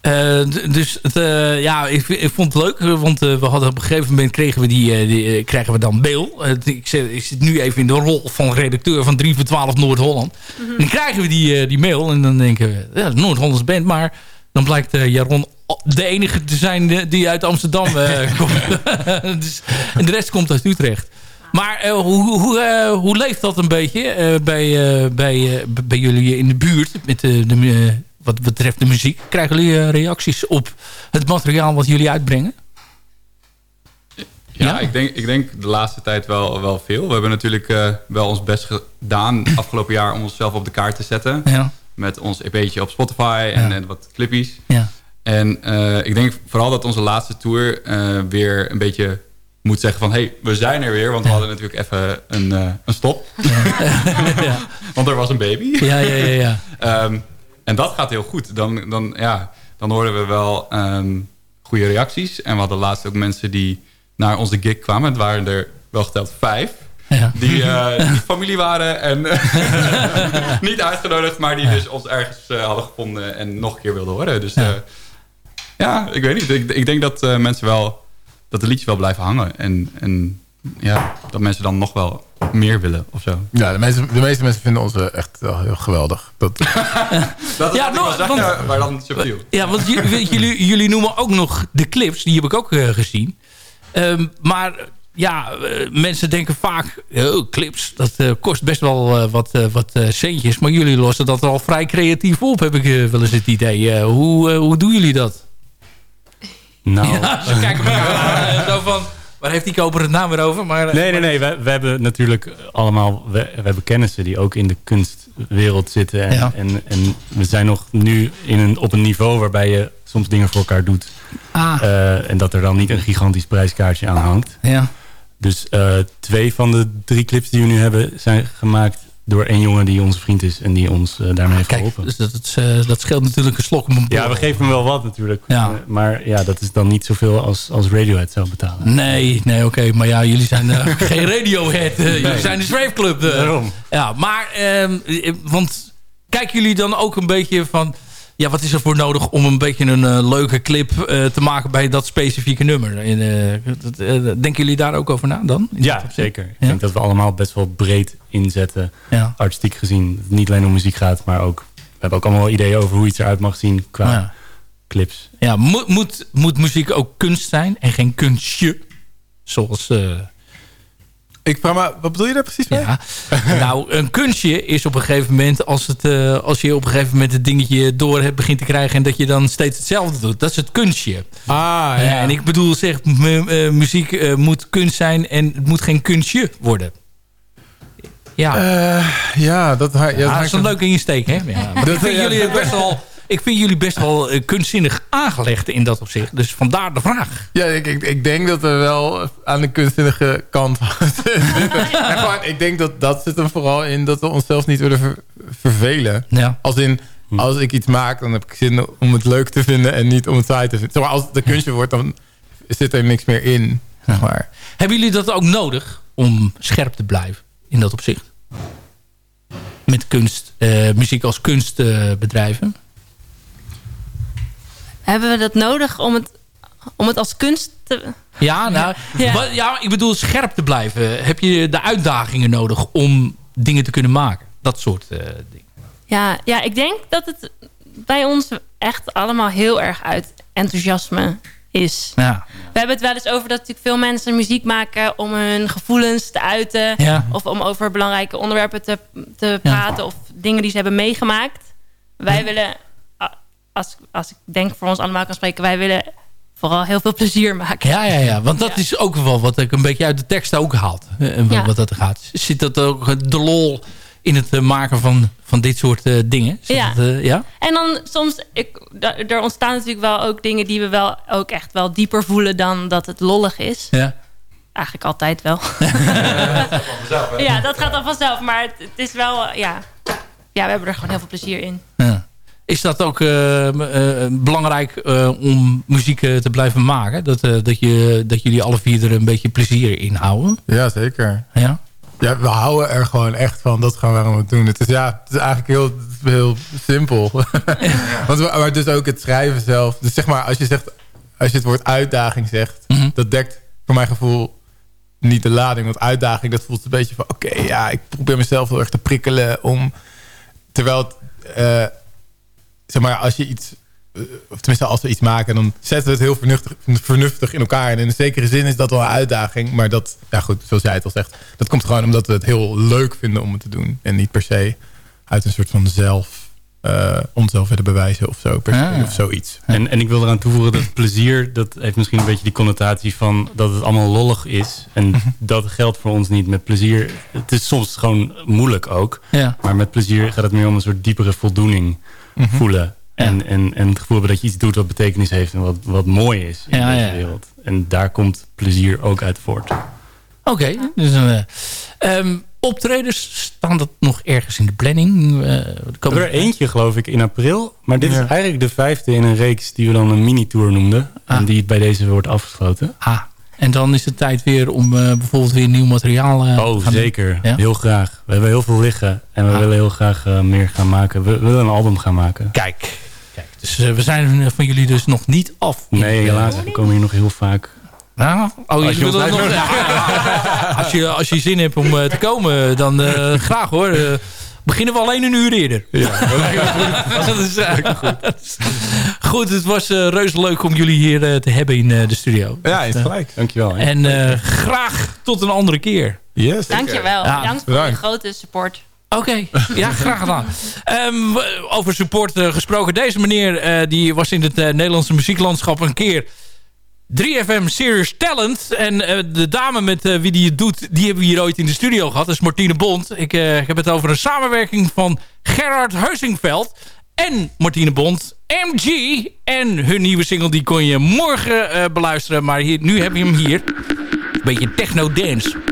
[SPEAKER 9] Eh, dus het, eh, ja, ik, ik vond het leuk, want eh, we hadden op een gegeven moment kregen we, die, die, krijgen we dan mail. Ik, zit, ik zit nu even in de rol van redacteur van 3 voor 12 Noord-Holland. En dan krijgen we die, eh, die mail en dan denken we, ja, Noord-Hollands band, maar dan blijkt eh, Jaron de enige te zijn die- uit Amsterdam eh, [laughs] komt. [laughs] dus, en de rest komt uit Utrecht. Maar eh, hoe, hoe, eh, hoe leeft dat een beetje eh, bij, eh, bij, eh, bij jullie in de buurt met de, de, wat betreft de muziek? Krijgen jullie reacties op het materiaal wat jullie uitbrengen?
[SPEAKER 12] Ja, Ik, denk, ik denk de laatste tijd wel, wel veel. We hebben natuurlijk eh, wel ons best gedaan afgelopen jaar om onszelf op de kaart te zetten.
[SPEAKER 9] Ja.
[SPEAKER 12] Met ons EP'tje op Spotify en,
[SPEAKER 9] Ja.
[SPEAKER 12] en wat clippies.
[SPEAKER 9] Ja.
[SPEAKER 12] En eh, ik denk vooral dat onze laatste tour eh, weer een beetje moet zeggen van... hé, hey, we zijn er weer. Want we hadden natuurlijk even een, eh, een stop. [laughs] Want er was een baby.
[SPEAKER 9] Ja, ja, ja, ja. [laughs]
[SPEAKER 12] Ehm, en dat gaat heel goed. Dan, dan, ja, dan hoorden we wel ehm, goede reacties. En we hadden laatst ook mensen die naar onze gig kwamen. Het waren er wel geteld vijf.
[SPEAKER 9] Ja.
[SPEAKER 12] Die, eh, die familie waren en [laughs] niet uitgenodigd, maar die dus ons ergens eh, hadden gevonden en nog een keer wilden horen. Dus ja, ja ik weet niet. Ik, ik denk dat eh, mensen wel, dat de liedjes wel blijven hangen. En, en ja, dat mensen dan nog wel meer willen of zo.
[SPEAKER 8] Ja, de meeste, de meeste mensen vinden ons eh, echt wel heel geweldig. Dat, [laughs]
[SPEAKER 12] Dat is
[SPEAKER 9] Ja,
[SPEAKER 12] wil zeggen,
[SPEAKER 9] want-
[SPEAKER 12] maar dan subtiel.
[SPEAKER 9] Ja, want jullie, [laughs] jullie, jullie noemen ook nog de clips. Die heb ik ook eh, gezien. Ehm, maar ja, eh, mensen denken vaak... Oh, clips, dat eh, kost best wel eh, wat, wat centjes. Maar jullie lossen dat al vrij creatief op, heb ik wel eens het idee. Hoe, hoe doen jullie dat? [laughs]
[SPEAKER 11] Nou,
[SPEAKER 9] Ja, ze kijken elkaar zo van... Waar heeft die koper het naam weer over? Maar,
[SPEAKER 11] Nee, nee, nee. We, we hebben natuurlijk allemaal... We, we hebben kennissen die ook in de kunstwereld zitten. En,
[SPEAKER 9] Ja.
[SPEAKER 11] en, en we zijn nog nu in een, op een niveau waarbij je soms dingen voor elkaar doet.
[SPEAKER 9] Ah.
[SPEAKER 11] En dat er dan niet een gigantisch prijskaartje aan hangt.
[SPEAKER 9] Ja.
[SPEAKER 11] Dus eh, twee van de drie clips die we nu hebben... zijn gemaakt door één jongen die onze vriend is... en die ons eh, daarmee heeft geholpen.
[SPEAKER 9] Dus dat, eh, dat scheelt natuurlijk een slok op een
[SPEAKER 11] Ja, we geven hem wel wat natuurlijk.
[SPEAKER 9] Ja.
[SPEAKER 11] Maar ja, dat is dan niet zoveel als, als Radiohead zou betalen.
[SPEAKER 9] Nee, nee, oké. Maar ja, jullie zijn [laughs] geen Radiohead. jullie zijn de Swave Club. eh.
[SPEAKER 11] Daarom.
[SPEAKER 9] Ja, maar... ehm, eh, want kijken jullie dan ook een beetje van... Ja, wat is er voor nodig om een beetje een eh, leuke clip eh, te maken bij dat specifieke nummer? En, eh, denken jullie daar ook over na dan?
[SPEAKER 11] Ja, zeker. Ik denk dat we allemaal best wel breed inzetten. Artistiek gezien. Niet alleen om muziek gaat, maar ook... We hebben ook allemaal wel ideeën over hoe iets eruit mag zien qua clips.
[SPEAKER 9] Ja, moet, moet, moet muziek ook kunst zijn en geen kunstje? Zoals...
[SPEAKER 8] Ik vraag me, wat bedoel je daar precies mee?
[SPEAKER 9] Ja. nou, een kunstje is op een gegeven moment... Als, het, eh, als je op een gegeven moment het dingetje door hebt begint te krijgen... en dat je dan steeds hetzelfde doet. Dat is het kunstje.
[SPEAKER 8] Ah, ja.
[SPEAKER 9] Eh, en ik bedoel, zeg, eh, muziek moet kunst zijn... en het moet geen kunstje worden. Ja,
[SPEAKER 8] ja, dat, ja,
[SPEAKER 9] dat
[SPEAKER 8] hangt
[SPEAKER 9] is een
[SPEAKER 8] er-
[SPEAKER 9] leuk insteek, hè? Ja, maar
[SPEAKER 8] Dat-
[SPEAKER 9] ik vind
[SPEAKER 8] ja,
[SPEAKER 9] jullie
[SPEAKER 8] dat-
[SPEAKER 9] best wel... Ik vind jullie best wel eh, kunstzinnig aangelegd in dat opzicht. Dus vandaar de vraag.
[SPEAKER 8] Ja, ik, ik, ik denk dat we wel aan de kunstzinnige kant [laughs] zitten. [laughs] En gewoon, ik denk dat dat zit er vooral in dat we onszelf niet willen ver- vervelen.
[SPEAKER 9] Ja.
[SPEAKER 8] Als in, als ik iets maak, dan heb ik zin om het leuk te vinden en niet om het saai te vinden. Zeg maar, als het een kunstje wordt, dan zit er niks meer in. Zeg maar.
[SPEAKER 9] Hebben jullie dat ook nodig om scherp te blijven in dat opzicht? Met kunst, eh, muziek als kunstbedrijven?
[SPEAKER 7] Hebben we dat nodig om het, om het als kunst te...
[SPEAKER 9] ja, nou,
[SPEAKER 7] Ja.
[SPEAKER 9] wat- ja, ik bedoel scherp te blijven. Heb je de uitdagingen nodig om dingen te kunnen maken? Dat soort eh, dingen.
[SPEAKER 7] Ja, ja, ik denk dat het bij ons echt allemaal heel erg uit enthousiasme is.
[SPEAKER 9] Ja.
[SPEAKER 7] We hebben het wel eens over dat natuurlijk veel mensen muziek maken om hun gevoelens te uiten.
[SPEAKER 9] Ja.
[SPEAKER 7] Of om over belangrijke onderwerpen te, te praten of dingen die ze hebben meegemaakt. Wij willen, als, als ik denk voor ons allemaal kan spreken, wij willen vooral heel veel plezier maken.
[SPEAKER 9] Ja, ja, ja. Want dat is ook wel wat ik een beetje uit de tekst ook haalt. eh, en wat-
[SPEAKER 7] Ja.
[SPEAKER 9] Wat dat gaat. Zit dat ook de lol in het eh, maken van, van dit soort eh, dingen? Zit
[SPEAKER 7] Ja.
[SPEAKER 9] dat, eh, ja?
[SPEAKER 7] En dan soms, ik, er ontstaan natuurlijk wel ook dingen die we wel ook echt wel dieper voelen dan dat het lollig is.
[SPEAKER 9] Ja.
[SPEAKER 7] Eigenlijk altijd wel. [laughs] ja, dat gaat dan vanzelf. Maar het, het is wel, eh, ja. Ja, we hebben er gewoon heel veel plezier in.
[SPEAKER 9] Ja. Is dat ook eh, m- eh, belangrijk eh, om muziek eh, te blijven maken? Dat, eh, dat, je, dat jullie alle vier er een beetje plezier in houden?
[SPEAKER 8] Ja, zeker.
[SPEAKER 9] Ja?
[SPEAKER 8] Ja, we houden er gewoon echt van. Dat gaan we waarom het doen. Het is, ja, het is eigenlijk heel, heel simpel. [laughs] Want we, maar dus ook het schrijven zelf. Dus zeg maar, als je, zegt, als je het woord uitdaging zegt... dat dekt voor mijn gevoel niet de lading. Want uitdaging, dat voelt een beetje van... oké, ja, ik probeer mezelf heel erg te prikkelen om... Terwijl het... eh, zeg maar, als je iets... eh, Of tenminste, als we iets maken, dan zetten we het heel vernuftig, vernuftig in elkaar. En in een zekere zin is dat wel een uitdaging. Maar dat, ja goed, zoals jij het al zegt... dat komt gewoon omdat we het heel leuk vinden om het te doen. En niet per se uit een soort van zelf... eh onszelf willen bewijzen of zo. Per se,
[SPEAKER 11] Ah.
[SPEAKER 8] Of zoiets.
[SPEAKER 11] En, en ik wil eraan toevoegen dat plezier, dat heeft misschien een beetje die connotatie van dat het allemaal lollig is. En dat geldt voor ons niet met plezier. Het is soms gewoon moeilijk ook.
[SPEAKER 9] Ja.
[SPEAKER 11] Maar met plezier gaat het meer om een soort diepere voldoening
[SPEAKER 9] Mhm.
[SPEAKER 11] voelen. En, en, en het gevoel hebben dat je iets doet wat betekenis heeft en wat, wat mooi is in
[SPEAKER 9] Ja,
[SPEAKER 11] deze
[SPEAKER 9] ja.
[SPEAKER 11] wereld. En daar komt plezier ook uit voort.
[SPEAKER 9] Oké. dus, eh, ehm, optredens, staan dat nog ergens in de planning? Eh, er
[SPEAKER 11] hebben er eentje geloof ik in april. Maar dit
[SPEAKER 9] Ja.
[SPEAKER 11] is eigenlijk de vijfde in een reeks die we dan een mini-tour noemden. En die bij deze wordt afgesloten.
[SPEAKER 9] Ah, en dan is het tijd weer om eh, bijvoorbeeld weer nieuw materiaal te
[SPEAKER 11] Oh, zeker.
[SPEAKER 9] Ja?
[SPEAKER 11] Heel graag. We hebben heel veel liggen. En we
[SPEAKER 9] Ah.
[SPEAKER 11] willen heel graag eh, meer gaan maken. We, willen een album gaan maken.
[SPEAKER 9] Kijk. Kijk dus we zijn van jullie dus nog niet af.
[SPEAKER 11] Nee, helaas. We komen hier nog heel vaak.
[SPEAKER 9] Nou, oh,
[SPEAKER 11] Als je
[SPEAKER 9] willen nog, [laughs] als, je, als je zin hebt om te komen, dan graag hoor. Eh, beginnen we alleen een uur eerder. Ja. [laughs] dat is, eh, is- goed, het was uh, reuze leuk om jullie hier uh, te hebben in uh, de studio.
[SPEAKER 8] Ja, is gelijk.
[SPEAKER 11] Dankjewel.
[SPEAKER 9] En graag tot een andere keer.
[SPEAKER 8] Yes.
[SPEAKER 7] Dankjewel. Ja, Bedankt voor je grote support.
[SPEAKER 9] Oké, okay. ja, graag gedaan. Um, over support gesproken. Deze meneer die was in het Nederlandse muzieklandschap een keer 3FM Serious Talent. En de dame met wie die het doet, die hebben we hier ooit in de studio gehad. Dat is Martine Bond. Ik, ik heb het over een samenwerking van Gerard Heusingveld en Martine Bond, MG. En hun nieuwe single die kon je morgen beluisteren. Maar hier, nu heb je hem hier. Beetje techno-dance.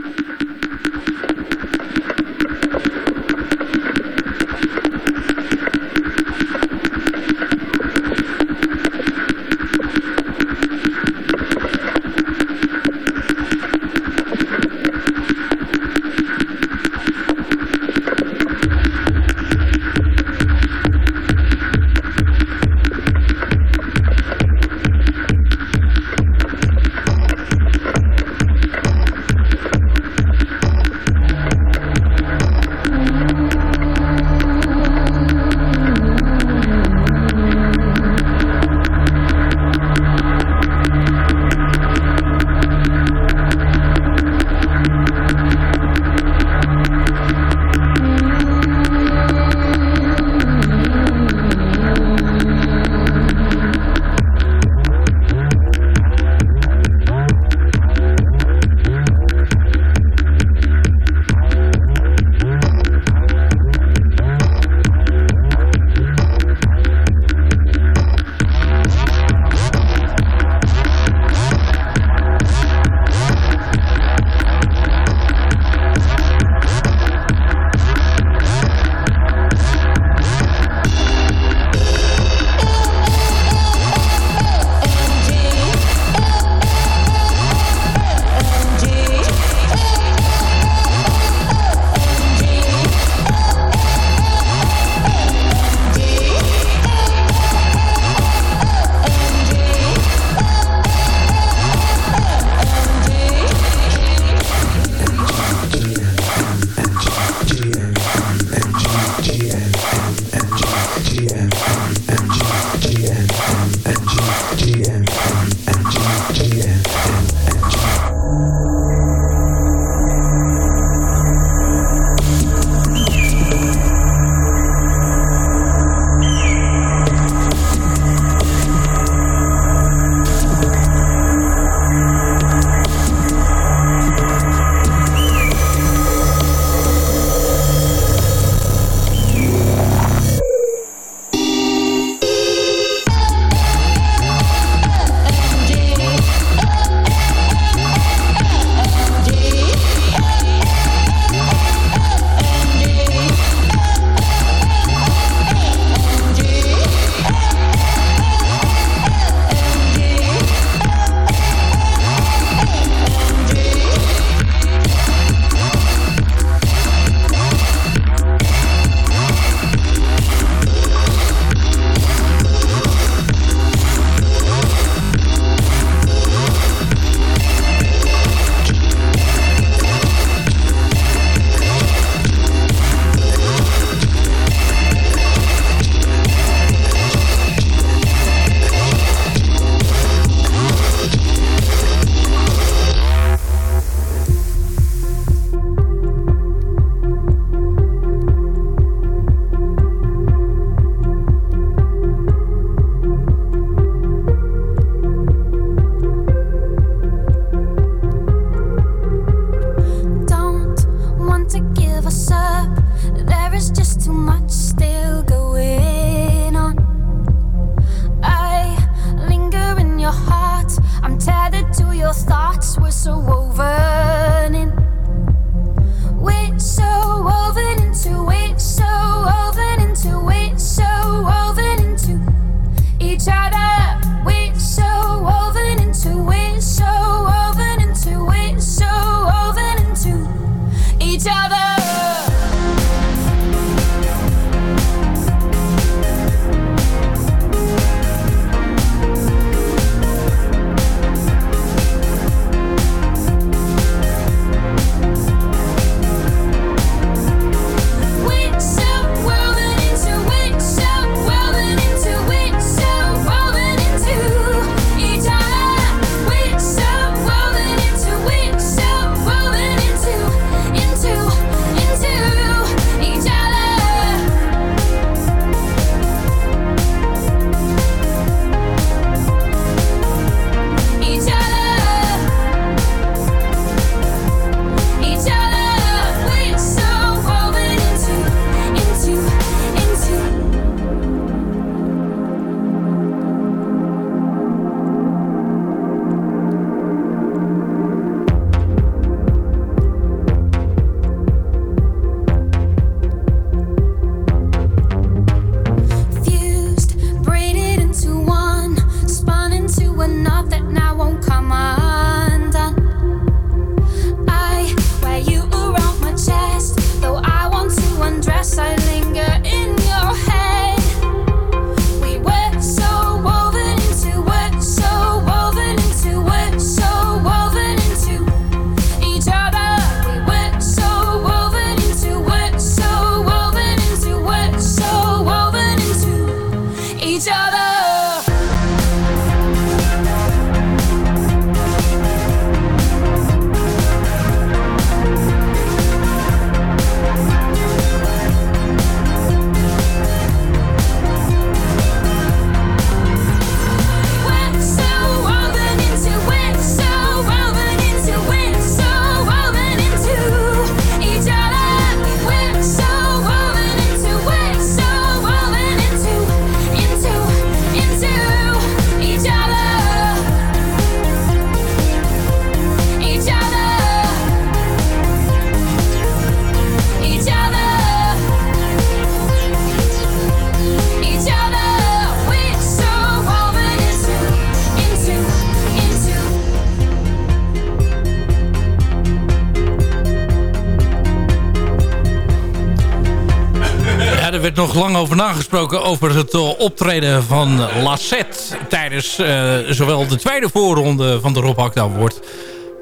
[SPEAKER 9] Werd nog lang over nagesproken over het uh, optreden van Lassette... tijdens uh, zowel de tweede voorronde van de Rob Hakda Award...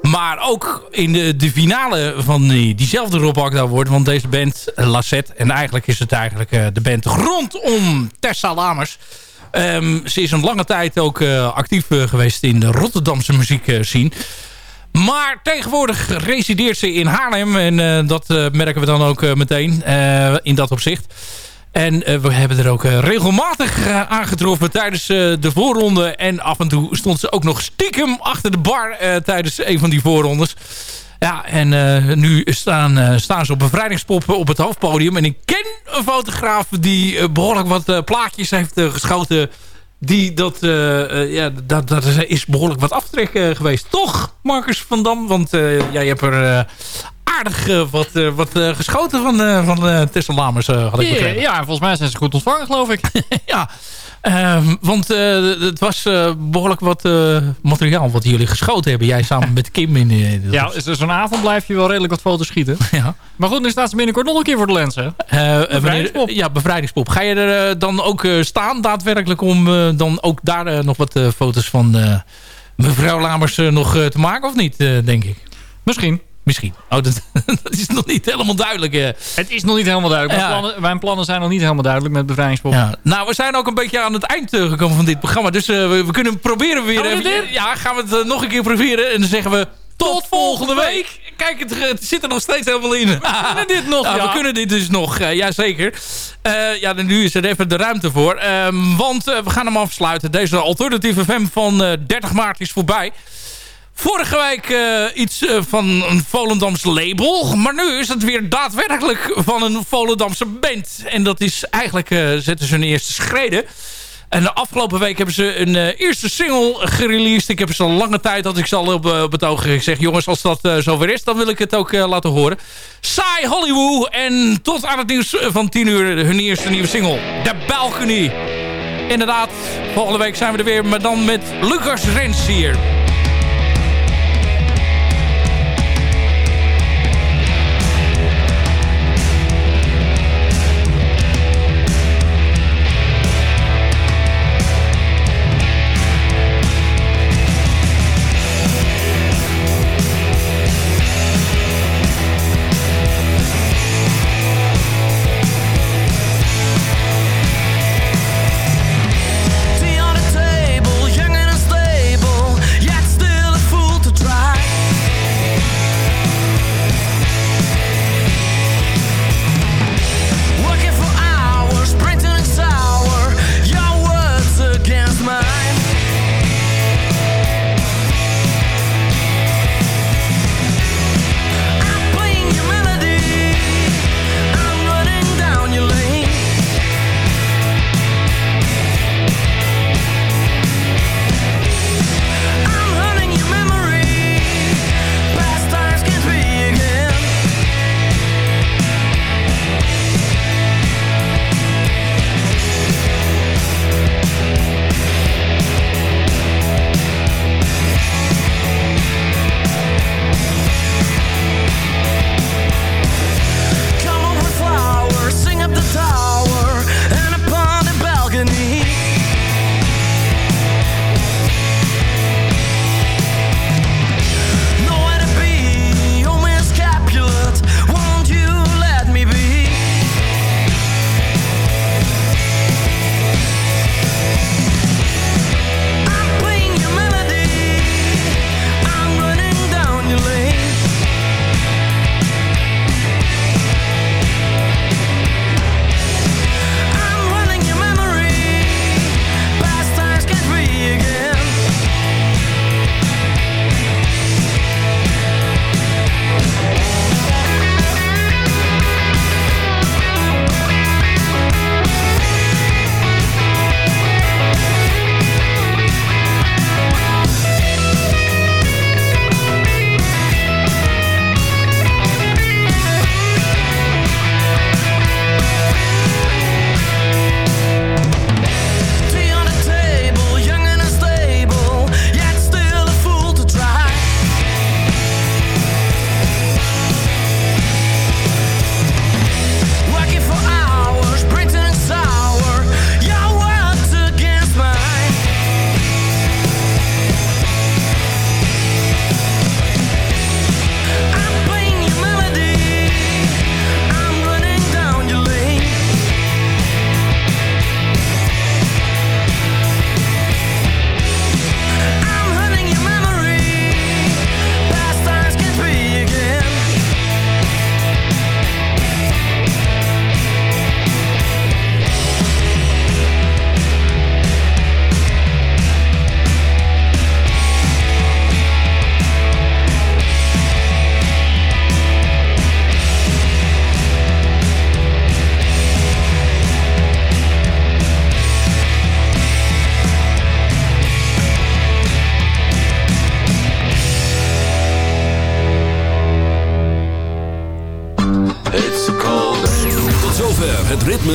[SPEAKER 9] maar ook in de, finale van die, diezelfde Rob Hakda Award... want deze band, Lassette... en eigenlijk is het eigenlijk uh, de band rondom Tessa Lamers... Um, ze is een lange tijd ook actief geweest in de Rotterdamse muziekscene... Maar tegenwoordig resideert ze in Haarlem. En dat merken we dan ook meteen in dat opzicht. En we hebben er ook regelmatig aangetroffen tijdens de voorronde. En af en toe stond ze ook nog stiekem achter de bar tijdens een van die voorrondes. Ja, en nu staan, staan ze op bevrijdingspop op het hoofdpodium. En ik ken een fotograaf die behoorlijk wat plaatjes heeft geschoten die dat, ja, dat, dat is behoorlijk wat aftrek geweest. Toch, Marcus van Dam? Want jij hebt er aardig wat, wat geschoten van, van Tessel Lamers, had ik begrepen.
[SPEAKER 13] Ja, volgens mij zijn ze goed ontvangen, geloof ik. [laughs]
[SPEAKER 9] ja, Um, want uh, het was uh, behoorlijk wat uh, materiaal wat jullie geschoten hebben. Jij samen met Kim. In, uh,
[SPEAKER 13] ja, dus zo'n avond blijf je wel redelijk wat foto's schieten. [laughs]
[SPEAKER 9] ja.
[SPEAKER 13] Maar goed, nu staat ze binnenkort nog een keer voor de lens, hè?
[SPEAKER 9] bevrijdingspop. ja, bevrijdingspop. Ga je er dan ook staan daadwerkelijk om dan ook daar nog wat foto's van mevrouw Lamers nog te maken of niet, denk ik?
[SPEAKER 13] Misschien.
[SPEAKER 9] Misschien. Oh, dat, [laughs] dat, is nog niet helemaal duidelijk. Uh.
[SPEAKER 13] Het is nog niet helemaal duidelijk. Mijn, ja. plannen, mijn, plannen, zijn nog niet helemaal duidelijk met bevrijdingspop. Ja.
[SPEAKER 9] Nou, we zijn ook een beetje aan het eind uh, gekomen van dit programma. Dus uh, we, we, kunnen proberen weer...
[SPEAKER 13] Gaan we
[SPEAKER 9] ja, gaan we het nog een keer proberen. En dan zeggen we... Tot, tot volgende week. week. Kijk, het, het, zit er nog steeds helemaal in.
[SPEAKER 13] We kunnen dit nog,
[SPEAKER 9] ja. We kunnen dit dus nog, uh, jazeker. Uh, ja, nu is er even de ruimte voor. Um, want uh, we gaan hem afsluiten. Deze alternatieve FM van 30 maart is voorbij. Vorige week uh, iets uh, van een Volendams label. Maar nu is het weer daadwerkelijk van een Volendamse band. En dat is eigenlijk, uh, zetten ze een eerste schreden. En de afgelopen week hebben ze een eerste single gereleased. Ik heb ze al lange tijd dat ik ze al op, op het oog gezegd... jongens, als dat zover is, dan wil ik het ook laten horen. Saai Hollywood. En tot aan het nieuws van 10 uur hun eerste nieuwe single. The Balcony. Inderdaad, volgende week zijn we er weer. Maar dan met Lucas Rens hier.